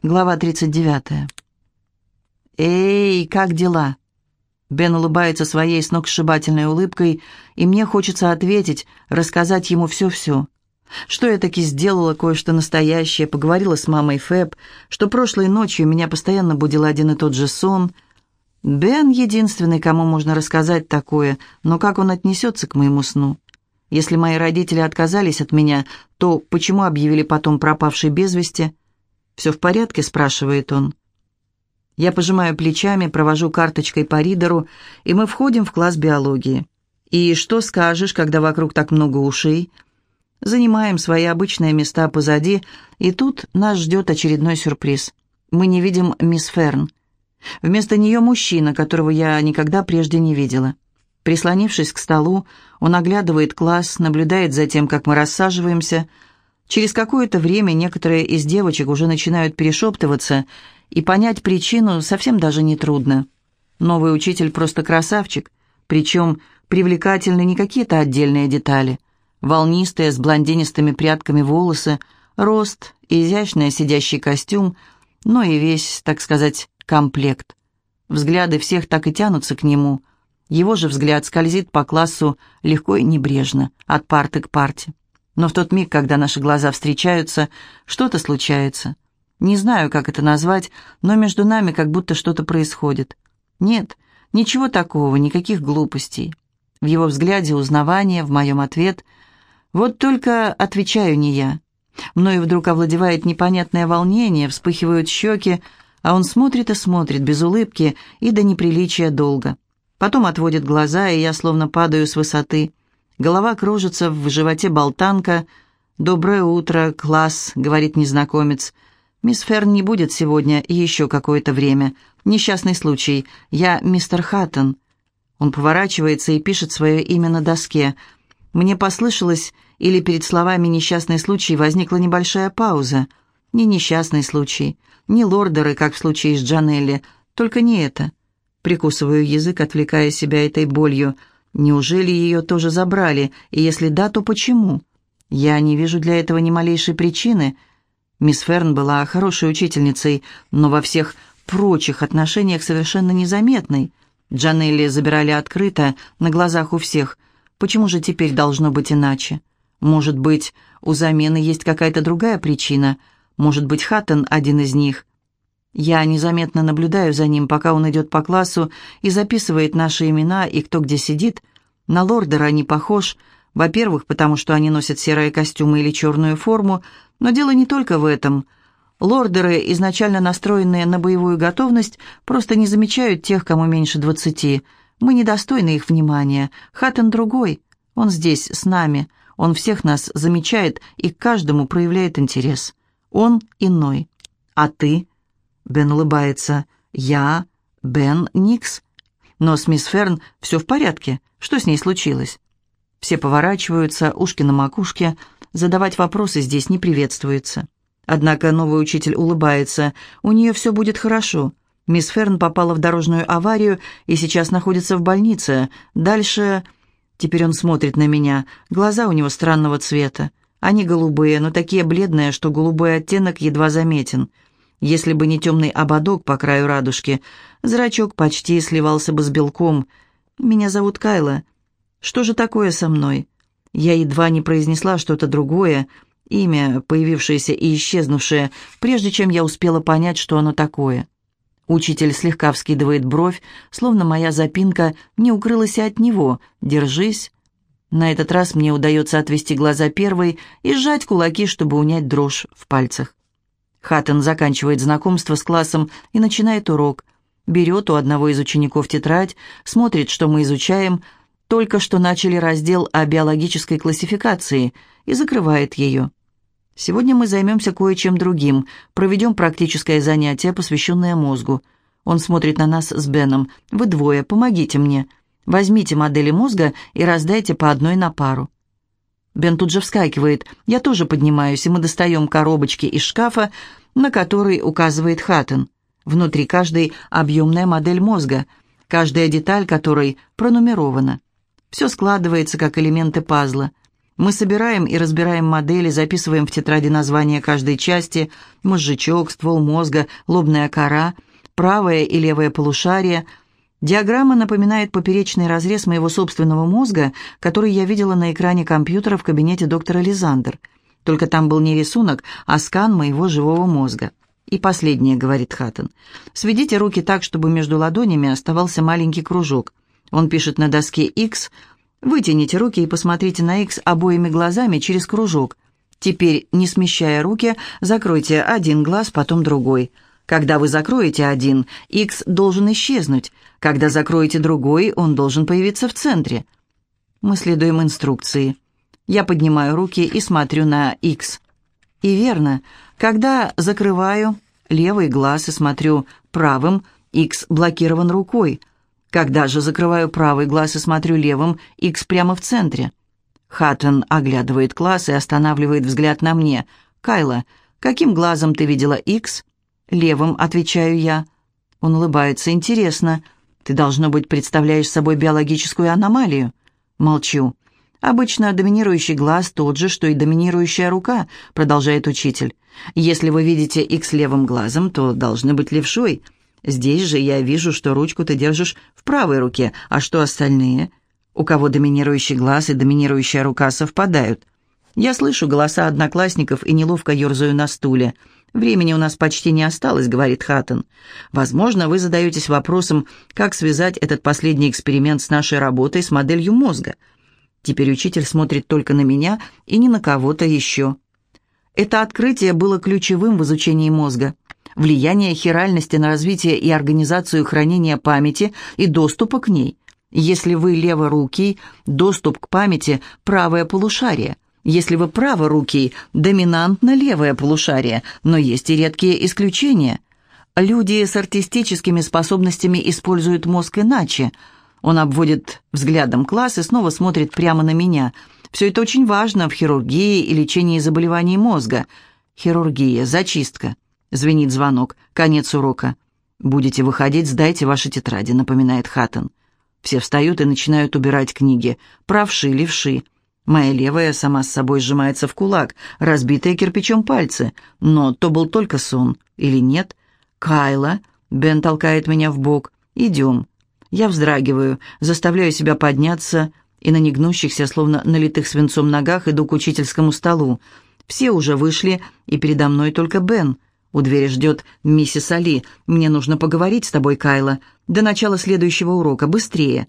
Глава 39. «Эй, как дела?» Бен улыбается своей сногсшибательной улыбкой, и мне хочется ответить, рассказать ему все-все. Что я таки сделала кое-что настоящее, поговорила с мамой Фэб, что прошлой ночью меня постоянно будил один и тот же сон. Бен единственный, кому можно рассказать такое, но как он отнесется к моему сну? Если мои родители отказались от меня, то почему объявили потом пропавшей без вести? «Все в порядке?» – спрашивает он. Я пожимаю плечами, провожу карточкой по ридеру, и мы входим в класс биологии. И что скажешь, когда вокруг так много ушей? Занимаем свои обычные места позади, и тут нас ждет очередной сюрприз. Мы не видим мисс Ферн. Вместо нее мужчина, которого я никогда прежде не видела. Прислонившись к столу, он оглядывает класс, наблюдает за тем, как мы рассаживаемся – Через какое-то время некоторые из девочек уже начинают перешептываться, и понять причину совсем даже не трудно. Новый учитель просто красавчик, причем привлекательны не какие-то отдельные детали. Волнистые, с блондинистыми прядками волосы, рост, изящный сидящий костюм, но и весь, так сказать, комплект. Взгляды всех так и тянутся к нему. Его же взгляд скользит по классу легко и небрежно, от парты к парте. Но в тот миг, когда наши глаза встречаются, что-то случается. Не знаю, как это назвать, но между нами как будто что-то происходит. Нет, ничего такого, никаких глупостей. В его взгляде узнавание, в моем ответ. Вот только отвечаю не я. Мною вдруг овладевает непонятное волнение, вспыхивают щеки, а он смотрит и смотрит, без улыбки и до неприличия долго. Потом отводит глаза, и я словно падаю с высоты. Голова кружится, в животе болтанка. «Доброе утро, класс», — говорит незнакомец. «Мисс Ферн не будет сегодня и еще какое-то время. Несчастный случай. Я мистер Хаттон». Он поворачивается и пишет свое имя на доске. Мне послышалось, или перед словами «несчастный случай» возникла небольшая пауза. Не несчастный случай, не лордеры, как в случае с Джанелли, только не это. Прикусываю язык, отвлекая себя этой болью — Неужели ее тоже забрали? И если да, то почему? Я не вижу для этого ни малейшей причины. Мисс Ферн была хорошей учительницей, но во всех прочих отношениях совершенно незаметной. Джанелли забирали открыто, на глазах у всех. Почему же теперь должно быть иначе? Может быть, у замены есть какая-то другая причина? Может быть, Хаттон один из них? Я незаметно наблюдаю за ним, пока он идет по классу и записывает наши имена и кто где сидит. На лордера не похож, во-первых, потому что они носят серые костюмы или черную форму, но дело не только в этом. Лордеры, изначально настроенные на боевую готовность, просто не замечают тех, кому меньше двадцати. Мы недостойны их внимания. Хаттен другой. Он здесь, с нами. Он всех нас замечает и к каждому проявляет интерес. Он иной. А ты? Бен улыбается. «Я Бен Никс. Но с мисс Ферн все в порядке. Что с ней случилось?» Все поворачиваются, ушки на макушке. Задавать вопросы здесь не приветствуется. Однако новый учитель улыбается. «У нее все будет хорошо. Мисс Ферн попала в дорожную аварию и сейчас находится в больнице. Дальше...» Теперь он смотрит на меня. Глаза у него странного цвета. Они голубые, но такие бледные, что голубой оттенок едва заметен. Если бы не темный ободок по краю радужки, зрачок почти сливался бы с белком. «Меня зовут Кайла. Что же такое со мной?» Я едва не произнесла что-то другое, имя, появившееся и исчезнувшее, прежде чем я успела понять, что оно такое. Учитель слегка вскидывает бровь, словно моя запинка не укрылась от него. «Держись». На этот раз мне удается отвести глаза первой и сжать кулаки, чтобы унять дрожь в пальцах. Хаттон заканчивает знакомство с классом и начинает урок. Берет у одного из учеников тетрадь, смотрит, что мы изучаем, только что начали раздел о биологической классификации, и закрывает ее. Сегодня мы займемся кое-чем другим, проведем практическое занятие, посвященное мозгу. Он смотрит на нас с Беном. «Вы двое, помогите мне. Возьмите модели мозга и раздайте по одной на пару». Бен тут же вскакивает. Я тоже поднимаюсь, и мы достаем коробочки из шкафа, на который указывает Хаттон. Внутри каждой объемная модель мозга, каждая деталь которой пронумерована. Все складывается, как элементы пазла. Мы собираем и разбираем модели, записываем в тетради названия каждой части, мозжечок, ствол мозга, лобная кора, правое и левое полушарие. Диаграмма напоминает поперечный разрез моего собственного мозга, который я видела на экране компьютера в кабинете доктора Лизандер. Только там был не рисунок, а скан моего живого мозга. «И последнее», — говорит Хаттон. «Сведите руки так, чтобы между ладонями оставался маленький кружок». Он пишет на доске X — Вытяните руки и посмотрите на X обоими глазами через кружок. Теперь, не смещая руки, закройте один глаз, потом другой. Когда вы закроете один, X должен исчезнуть. Когда закроете другой, он должен появиться в центре. Мы следуем инструкции. Я поднимаю руки и смотрю на X. И верно, когда закрываю левый глаз и смотрю правым, X блокирован рукой – когда же закрываю правый глаз и смотрю левым, Икс прямо в центре. Хаттон оглядывает класс и останавливает взгляд на мне. «Кайла, каким глазом ты видела Икс?» «Левым», — отвечаю я. Он улыбается. «Интересно. Ты, должно быть, представляешь собой биологическую аномалию?» Молчу. «Обычно доминирующий глаз тот же, что и доминирующая рука», — продолжает учитель. «Если вы видите Икс левым глазом, то должны быть левшой». Здесь же я вижу, что ручку ты держишь в правой руке, а что остальные? У кого доминирующий глаз и доминирующая рука совпадают? Я слышу голоса одноклассников и неловко ерзаю на стуле. «Времени у нас почти не осталось», — говорит Хаттон. «Возможно, вы задаетесь вопросом, как связать этот последний эксперимент с нашей работой с моделью мозга. Теперь учитель смотрит только на меня и ни на кого-то еще». Это открытие было ключевым в изучении мозга влияние хиральности на развитие и организацию хранения памяти и доступа к ней. Если вы леворукий, доступ к памяти – правое полушарие. Если вы праворукий, доминантно левое полушарие, но есть и редкие исключения. Люди с артистическими способностями используют мозг иначе. Он обводит взглядом класс и снова смотрит прямо на меня. Все это очень важно в хирургии и лечении заболеваний мозга. Хирургия, зачистка. Звенит звонок. Конец урока. «Будете выходить, сдайте ваши тетради», — напоминает Хаттон. Все встают и начинают убирать книги. Правши, левши. Моя левая сама с собой сжимается в кулак, разбитые кирпичом пальцы. Но то был только сон. Или нет? «Кайла», — Бен толкает меня в бок. «Идем». Я вздрагиваю, заставляю себя подняться и на негнущихся, словно налитых свинцом ногах, иду к учительскому столу. Все уже вышли, и передо мной только Бен — у двери ждет миссис Али. Мне нужно поговорить с тобой, Кайла. До начала следующего урока. Быстрее.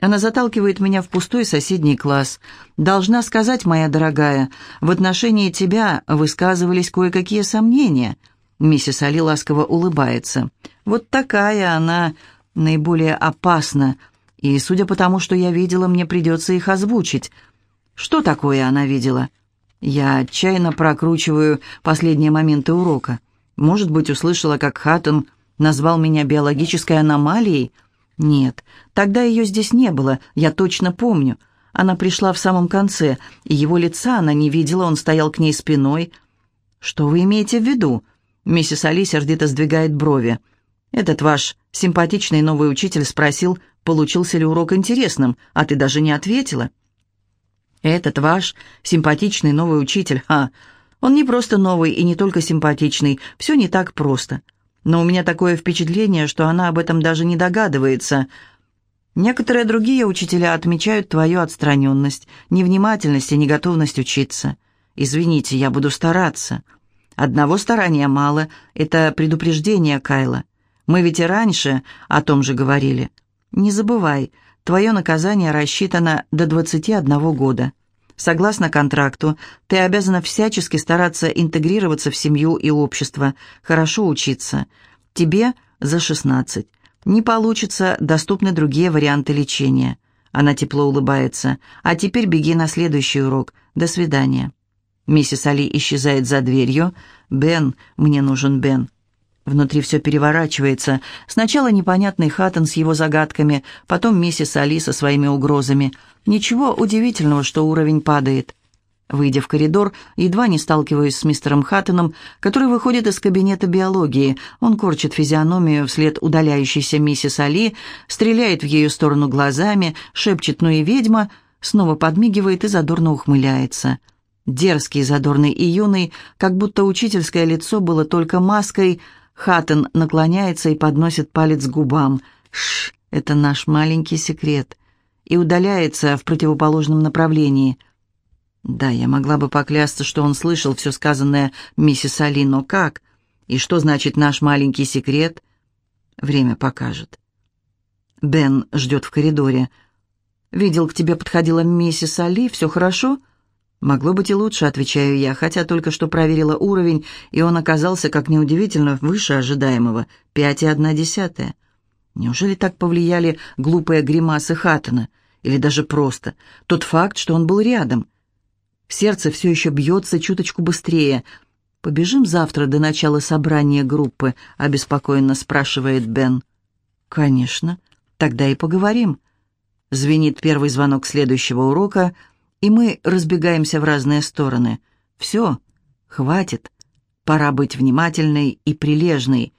Она заталкивает меня в пустой соседний класс. Должна сказать, моя дорогая, в отношении тебя высказывались кое-какие сомнения. Миссис Али ласково улыбается. Вот такая она наиболее опасна. И, судя по тому, что я видела, мне придется их озвучить. Что такое она видела? Я отчаянно прокручиваю последние моменты урока. Может быть, услышала, как Хаттон назвал меня биологической аномалией? Нет, тогда ее здесь не было, я точно помню. Она пришла в самом конце, и его лица она не видела, он стоял к ней спиной. «Что вы имеете в виду?» Миссис Али сердито сдвигает брови. «Этот ваш симпатичный новый учитель спросил, получился ли урок интересным, а ты даже не ответила». «Этот ваш симпатичный новый учитель, ха, он не просто новый и не только симпатичный, все не так просто. Но у меня такое впечатление, что она об этом даже не догадывается. Некоторые другие учителя отмечают твою отстраненность, невнимательность и неготовность учиться. Извините, я буду стараться. Одного старания мало, это предупреждение Кайла. Мы ведь и раньше о том же говорили. Не забывай, твое наказание рассчитано до 21 года. Согласно контракту, ты обязана всячески стараться интегрироваться в семью и общество, хорошо учиться. Тебе за 16. Не получится, доступны другие варианты лечения. Она тепло улыбается. А теперь беги на следующий урок. До свидания. Миссис Али исчезает за дверью. «Бен, мне нужен Бен». Внутри все переворачивается. Сначала непонятный Хаттон с его загадками, потом миссис Али со своими угрозами. Ничего удивительного, что уровень падает. Выйдя в коридор, едва не сталкиваюсь с мистером Хаттоном, который выходит из кабинета биологии. Он корчит физиономию вслед удаляющейся миссис Али, стреляет в ее сторону глазами, шепчет «ну и ведьма», снова подмигивает и задорно ухмыляется. Дерзкий, задорный и юный, как будто учительское лицо было только маской. Хаттон наклоняется и подносит палец к губам. Шш, это наш маленький секрет. И удаляется в противоположном направлении. Да, я могла бы поклясться, что он слышал все сказанное миссис Али, но как? И что значит наш маленький секрет? Время покажет. Бен ждет в коридоре. «Видел, к тебе подходила миссис Али, все хорошо?» «Могло быть и лучше», — отвечаю я, хотя только что проверила уровень, и он оказался, как неудивительно, выше ожидаемого, пять и одна десятая. Неужели так повлияли глупые гримасы Хаттона? Или даже просто тот факт, что он был рядом? Сердце все еще бьется чуточку быстрее. «Побежим завтра до начала собрания группы?» — обеспокоенно спрашивает Бен. «Конечно. Тогда и поговорим». Звенит первый звонок следующего урока, и мы разбегаемся в разные стороны. «Все, хватит. Пора быть внимательной и прилежной.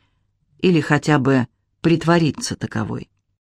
Или хотя бы притвориться таковой».